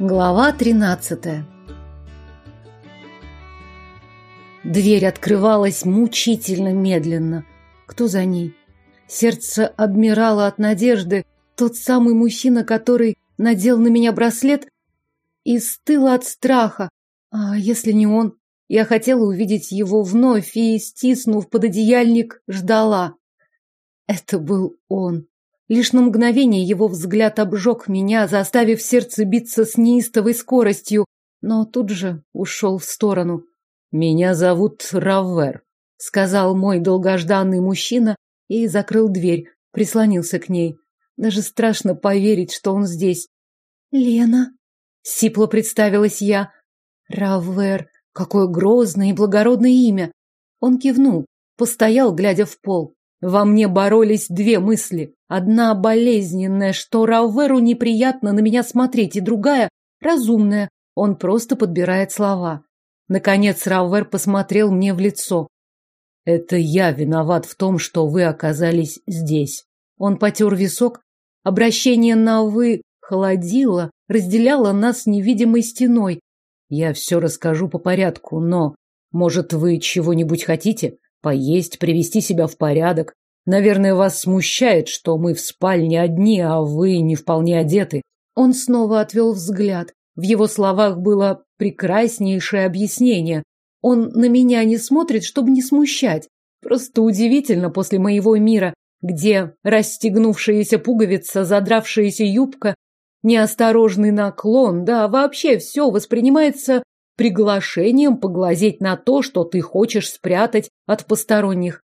Глава тринадцатая Дверь открывалась мучительно медленно. Кто за ней? Сердце адмирала от надежды, тот самый мужчина, который надел на меня браслет, и стыло от страха. А если не он? Я хотела увидеть его вновь и, стиснув пододеяльник, ждала. Это был он. Лишь на мгновение его взгляд обжег меня, заставив сердце биться с неистовой скоростью, но тут же ушел в сторону. «Меня зовут Раввер», — сказал мой долгожданный мужчина и закрыл дверь, прислонился к ней. Даже страшно поверить, что он здесь. «Лена», — сипло представилась я. «Раввер, какое грозное и благородное имя!» Он кивнул, постоял, глядя в пол. Во мне боролись две мысли. Одна болезненная, что Рауверу неприятно на меня смотреть, и другая разумная. Он просто подбирает слова. Наконец Раувер посмотрел мне в лицо. Это я виноват в том, что вы оказались здесь. Он потер висок. Обращение на «вы» холодило, разделяло нас невидимой стеной. Я все расскажу по порядку, но, может, вы чего-нибудь хотите? Поесть, привести себя в порядок. Наверное, вас смущает, что мы в спальне одни, а вы не вполне одеты. Он снова отвел взгляд. В его словах было прекраснейшее объяснение. Он на меня не смотрит, чтобы не смущать. Просто удивительно после моего мира, где расстегнувшаяся пуговица, задравшаяся юбка, неосторожный наклон, да вообще все воспринимается приглашением поглазеть на то, что ты хочешь спрятать от посторонних.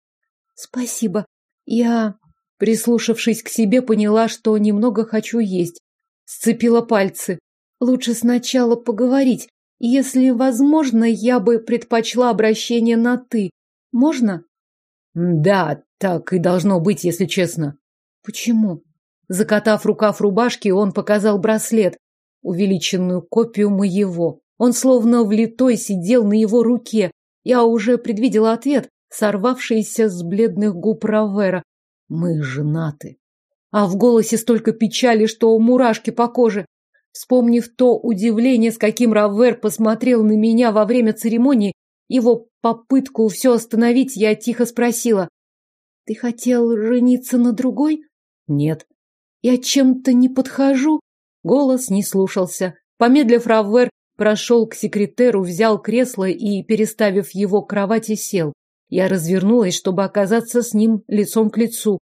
Спасибо. Я, прислушавшись к себе, поняла, что немного хочу есть. Сцепила пальцы. Лучше сначала поговорить. Если возможно, я бы предпочла обращение на «ты». Можно? Да, так и должно быть, если честно. Почему? Закатав рукав рубашки, он показал браслет, увеличенную копию моего. Он словно влитой сидел на его руке. Я уже предвидела ответ, сорвавшийся с бледных губ Равера. Мы женаты. А в голосе столько печали, что мурашки по коже. Вспомнив то удивление, с каким Равер посмотрел на меня во время церемонии, его попытку все остановить, я тихо спросила. «Ты хотел жениться на другой?» «Нет». «Я чем-то не подхожу?» Голос не слушался. Помедлив, Раввер прошел к секретеру, взял кресло и, переставив его к кровати, сел. Я развернулась, чтобы оказаться с ним лицом к лицу.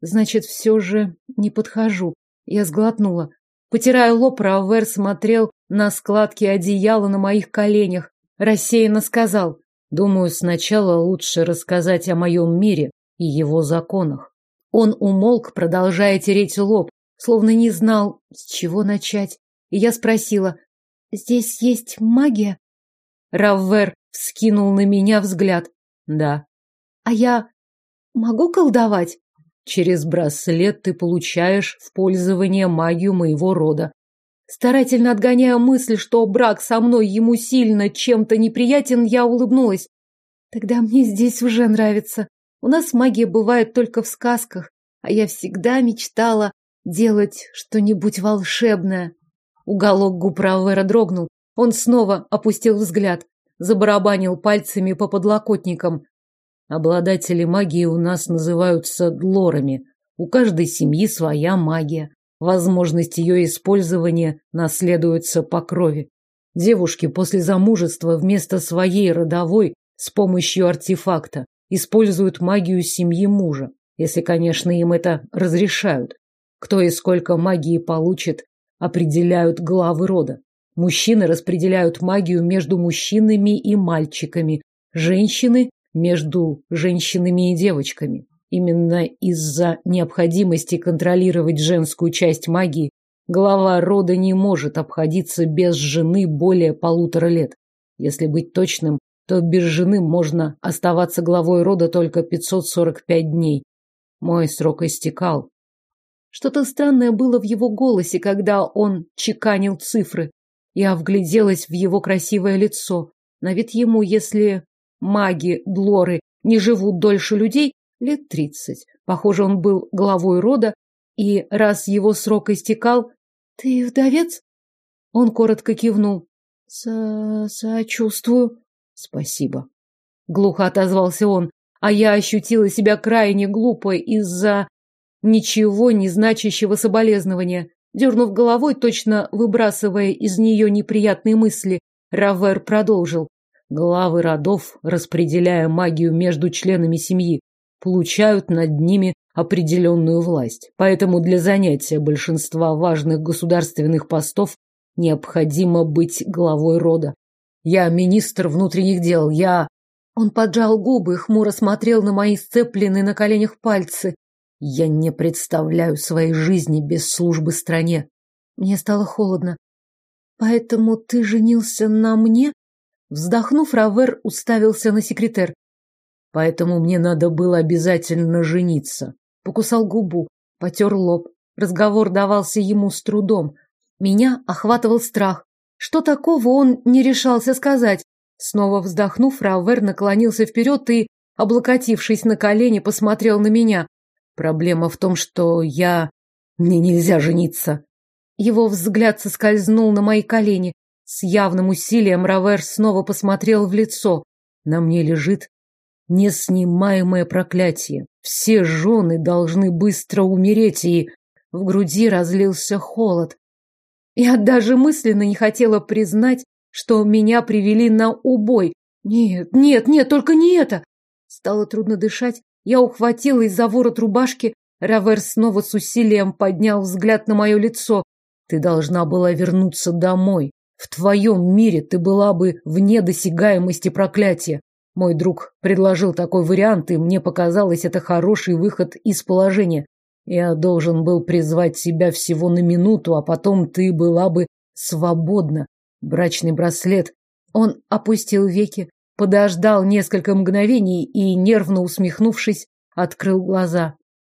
Значит, все же не подхожу. Я сглотнула. Потирая лоб, Равер смотрел на складки одеяла на моих коленях. Рассеянно сказал, думаю, сначала лучше рассказать о моем мире и его законах. Он умолк, продолжая тереть лоб, словно не знал, с чего начать. И я спросила, Здесь есть магия? Раввер вскинул на меня взгляд. Да. А я могу колдовать? Через браслет ты получаешь в пользование магию моего рода. Старательно отгоняя мысль, что брак со мной ему сильно чем-то неприятен, я улыбнулась. Тогда мне здесь уже нравится. У нас магия бывает только в сказках, а я всегда мечтала делать что-нибудь волшебное. Уголок губ Рауэра дрогнул. Он снова опустил взгляд, забарабанил пальцами по подлокотникам. Обладатели магии у нас называются длорами. У каждой семьи своя магия. Возможность ее использования наследуется по крови. Девушки после замужества вместо своей родовой с помощью артефакта используют магию семьи мужа, если, конечно, им это разрешают. Кто и сколько магии получит, определяют главы рода. Мужчины распределяют магию между мужчинами и мальчиками, женщины между женщинами и девочками. Именно из-за необходимости контролировать женскую часть магии глава рода не может обходиться без жены более полутора лет. Если быть точным, то без жены можно оставаться главой рода только 545 дней. Мой срок истекал, что-то странное было в его голосе, когда он чеканил цифры. Я вгляделась в его красивое лицо. На вид ему, если маги, длоры, не живут дольше людей, лет тридцать. Похоже, он был главой рода, и раз его срок истекал... Ты вдовец? Он коротко кивнул. Со сочувствую. Спасибо. Глухо отозвался он, а я ощутила себя крайне глупо из-за ничего не значащего соболезнования. Дернув головой, точно выбрасывая из нее неприятные мысли, Равер продолжил. Главы родов, распределяя магию между членами семьи, получают над ними определенную власть. Поэтому для занятия большинства важных государственных постов необходимо быть главой рода. Я министр внутренних дел, я... Он поджал губы, хмуро смотрел на мои сцепленные на коленях пальцы. Я не представляю своей жизни без службы стране. Мне стало холодно. Поэтому ты женился на мне? Вздохнув, Равер уставился на секретарь. Поэтому мне надо было обязательно жениться. Покусал губу, потер лоб. Разговор давался ему с трудом. Меня охватывал страх. Что такого он не решался сказать? Снова вздохнув, Равер наклонился вперед и, облокотившись на колени, посмотрел на меня. Проблема в том, что я... Мне нельзя жениться. Его взгляд соскользнул на мои колени. С явным усилием Равер снова посмотрел в лицо. На мне лежит неснимаемое проклятие. Все жены должны быстро умереть, и... В груди разлился холод. Я даже мысленно не хотела признать, что меня привели на убой. Нет, нет, нет, только не это. Стало трудно дышать. Я ухватилась за ворот рубашки. Равер снова с усилием поднял взгляд на мое лицо. Ты должна была вернуться домой. В твоем мире ты была бы вне досягаемости проклятия. Мой друг предложил такой вариант, и мне показалось это хороший выход из положения. Я должен был призвать себя всего на минуту, а потом ты была бы свободна. Брачный браслет. Он опустил веки, подождал несколько мгновений и, нервно усмехнувшись, открыл глаза.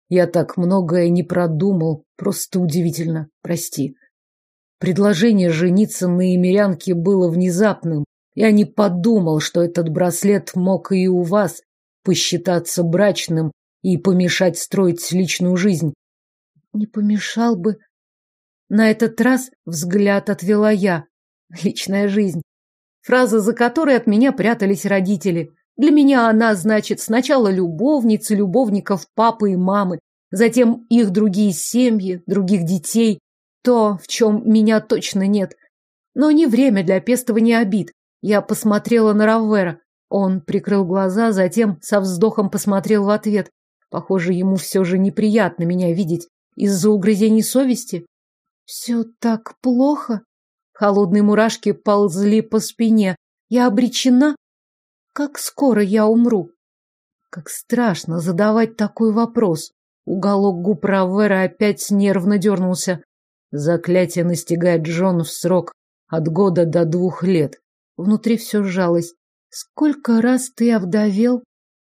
Я так многое не продумал, просто удивительно, прости. Предложение жениться на имерянке было внезапным. Я не подумал, что этот браслет мог и у вас посчитаться брачным и помешать строить личную жизнь. Не помешал бы. На этот раз взгляд отвела я. Личная жизнь. Фраза, за которой от меня прятались родители. Для меня она значит сначала любовницы, любовников папы и мамы, затем их другие семьи, других детей. То, в чем меня точно нет. Но не время для пестования обид. Я посмотрела на Раввера. Он прикрыл глаза, затем со вздохом посмотрел в ответ. Похоже, ему все же неприятно меня видеть. Из-за угрызений совести? Все так плохо? Холодные мурашки ползли по спине. Я обречена? Как скоро я умру? Как страшно задавать такой вопрос. Уголок губ Равера опять нервно дернулся. Заклятие настигает Джон в срок от года до двух лет. Внутри все сжалось. Сколько раз ты овдовел?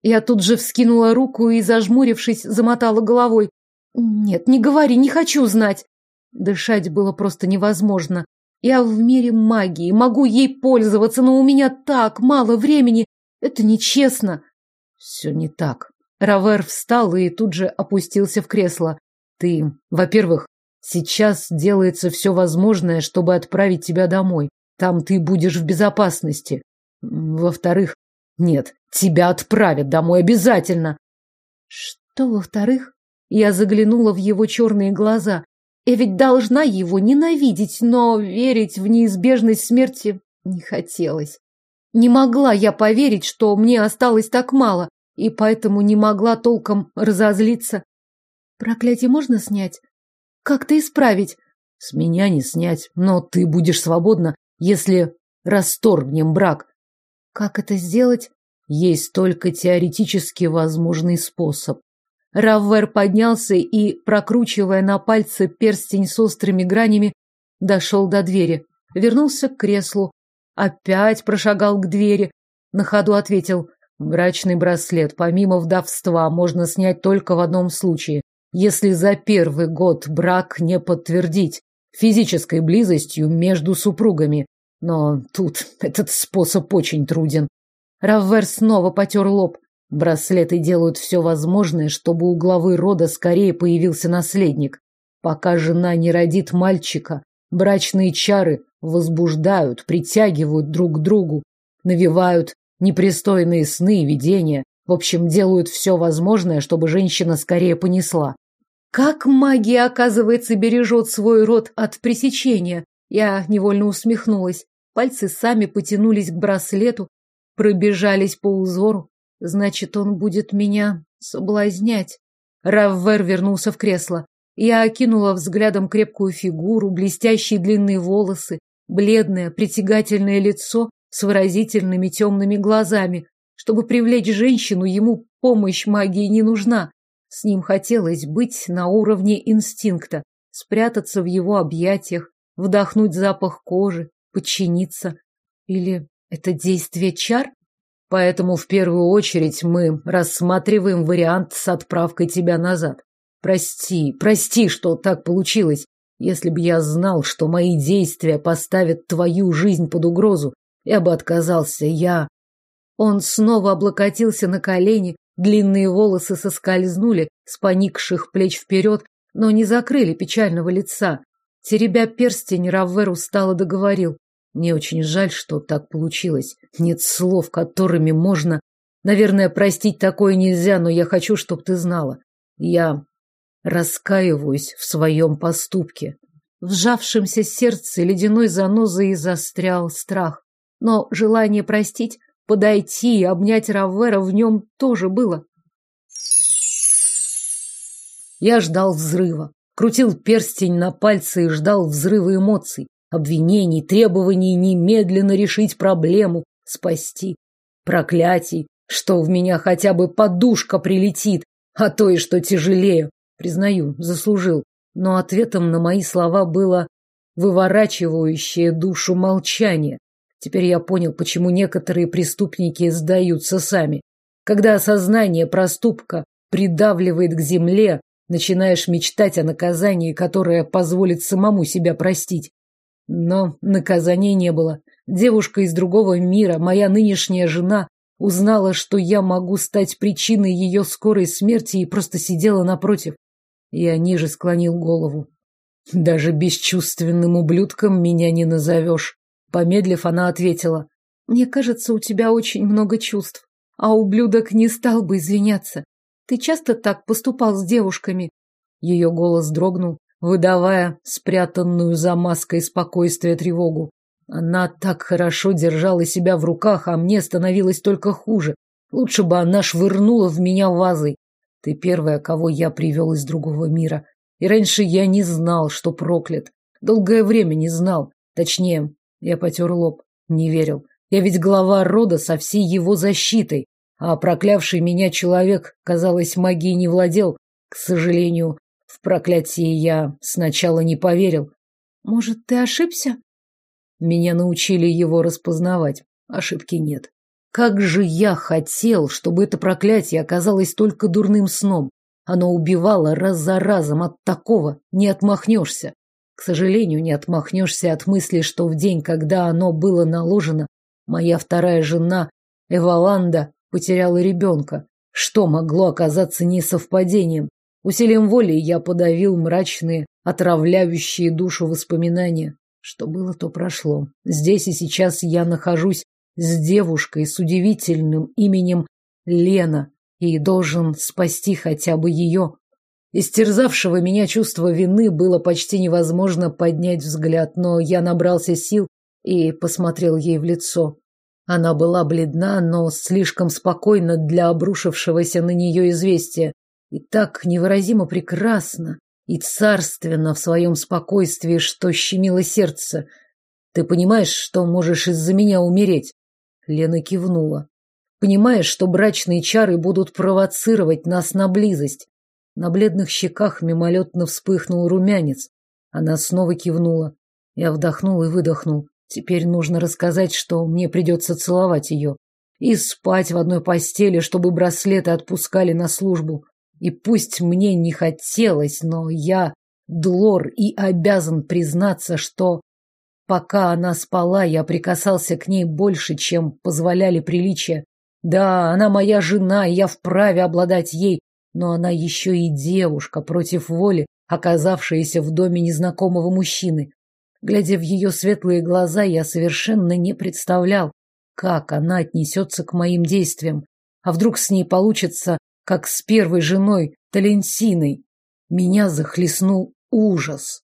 Я тут же вскинула руку и, зажмурившись, замотала головой. Нет, не говори, не хочу знать. Дышать было просто невозможно. Я в мире магии, могу ей пользоваться, но у меня так мало времени. Это нечестно. Все не так. Равер встал и тут же опустился в кресло. Ты, во-первых, сейчас делается все возможное, чтобы отправить тебя домой. Там ты будешь в безопасности. Во-вторых, нет, тебя отправят домой обязательно. Что во-вторых? Я заглянула в его черные глаза. Я ведь должна его ненавидеть, но верить в неизбежность смерти не хотелось. Не могла я поверить, что мне осталось так мало, и поэтому не могла толком разозлиться. Проклятие можно снять? Как-то исправить? С меня не снять, но ты будешь свободна, если расторгнем брак. Как это сделать? Есть только теоретически возможный способ. Раввер поднялся и, прокручивая на пальце перстень с острыми гранями, дошел до двери. Вернулся к креслу. Опять прошагал к двери. На ходу ответил. Брачный браслет, помимо вдовства, можно снять только в одном случае. Если за первый год брак не подтвердить физической близостью между супругами. Но тут этот способ очень труден. Раввер снова потер лоб. Браслеты делают все возможное, чтобы у главы рода скорее появился наследник. Пока жена не родит мальчика, брачные чары возбуждают, притягивают друг к другу, навевают непристойные сны и видения. В общем, делают все возможное, чтобы женщина скорее понесла. Как магия, оказывается, бережет свой род от пресечения? Я невольно усмехнулась. Пальцы сами потянулись к браслету, пробежались по узору. Значит, он будет меня соблазнять. Раввер вернулся в кресло. Я окинула взглядом крепкую фигуру, блестящие длинные волосы, бледное, притягательное лицо с выразительными темными глазами. Чтобы привлечь женщину, ему помощь магии не нужна. С ним хотелось быть на уровне инстинкта, спрятаться в его объятиях, вдохнуть запах кожи, подчиниться. Или это действие чар? Поэтому в первую очередь мы рассматриваем вариант с отправкой тебя назад. Прости, прости, что так получилось. Если бы я знал, что мои действия поставят твою жизнь под угрозу, я бы отказался. Я... Он снова облокотился на колени, длинные волосы соскользнули с поникших плеч вперед, но не закрыли печального лица. Теребя перстень, Раввер устало договорил. Мне очень жаль, что так получилось. Нет слов, которыми можно... Наверное, простить такое нельзя, но я хочу, чтобы ты знала. Я раскаиваюсь в своем поступке. В сжавшемся сердце ледяной занозой застрял страх. Но желание простить Подойти и обнять Раввера в нем тоже было. Я ждал взрыва. Крутил перстень на пальце и ждал взрыва эмоций, обвинений, требований немедленно решить проблему, спасти. Проклятий, что в меня хотя бы подушка прилетит, а то и что тяжелее. Признаю, заслужил. Но ответом на мои слова было выворачивающее душу молчание. Теперь я понял, почему некоторые преступники сдаются сами. Когда осознание проступка придавливает к земле, начинаешь мечтать о наказании, которое позволит самому себя простить. Но наказания не было. Девушка из другого мира, моя нынешняя жена, узнала, что я могу стать причиной ее скорой смерти и просто сидела напротив. Я ниже склонил голову. Даже бесчувственным ублюдком меня не назовешь. Помедлив, она ответила. «Мне кажется, у тебя очень много чувств, а ублюдок не стал бы извиняться. Ты часто так поступал с девушками?» Ее голос дрогнул, выдавая спрятанную за маской спокойствия тревогу. Она так хорошо держала себя в руках, а мне становилось только хуже. Лучше бы она швырнула в меня вазой. Ты первая, кого я привел из другого мира. И раньше я не знал, что проклят. Долгое время не знал. Точнее, я потер лоб. Не верил. Я ведь глава рода со всей его защитой, а проклявший меня человек, казалось, магией не владел. К сожалению, в проклятие я сначала не поверил. Может, ты ошибся? Меня научили его распознавать. Ошибки нет. Как же я хотел, чтобы это проклятие оказалось только дурным сном. Оно убивало раз за разом, от такого не отмахнешься. К сожалению, не отмахнешься от мысли, что в день, когда оно было наложено, моя вторая жена, Эваланда, потеряла ребенка. Что могло оказаться несовпадением? Усилием воли я подавил мрачные, отравляющие душу воспоминания. Что было, то прошло. Здесь и сейчас я нахожусь с девушкой с удивительным именем Лена и должен спасти хотя бы ее. Истерзавшего меня чувство вины было почти невозможно поднять взгляд, но я набрался сил и посмотрел ей в лицо. Она была бледна, но слишком спокойна для обрушившегося на нее известия. И так невыразимо прекрасно и царственно в своем спокойствии, что щемило сердце. Ты понимаешь, что можешь из-за меня умереть? Лена кивнула. Понимаешь, что брачные чары будут провоцировать нас на близость. На бледных щеках мимолетно вспыхнул румянец. Она снова кивнула. Я вдохнул и выдохнул. Теперь нужно рассказать, что мне придется целовать ее. И спать в одной постели, чтобы браслеты отпускали на службу. И пусть мне не хотелось, но я, Длор, и обязан признаться, что пока она спала, я прикасался к ней больше, чем позволяли приличия. Да, она моя жена, и я вправе обладать ей, но она еще и девушка против воли, оказавшаяся в доме незнакомого мужчины. Глядя в ее светлые глаза, я совершенно не представлял, как она отнесется к моим действиям. А вдруг с ней получится, как с первой женой Таленсиной? Меня захлестнул ужас.